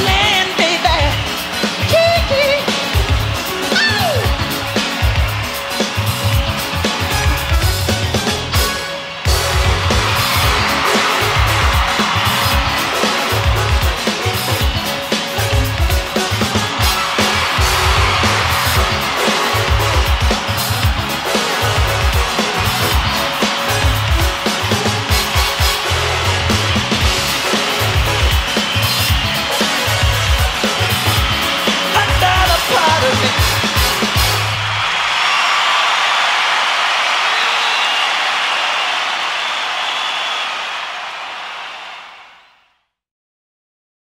land.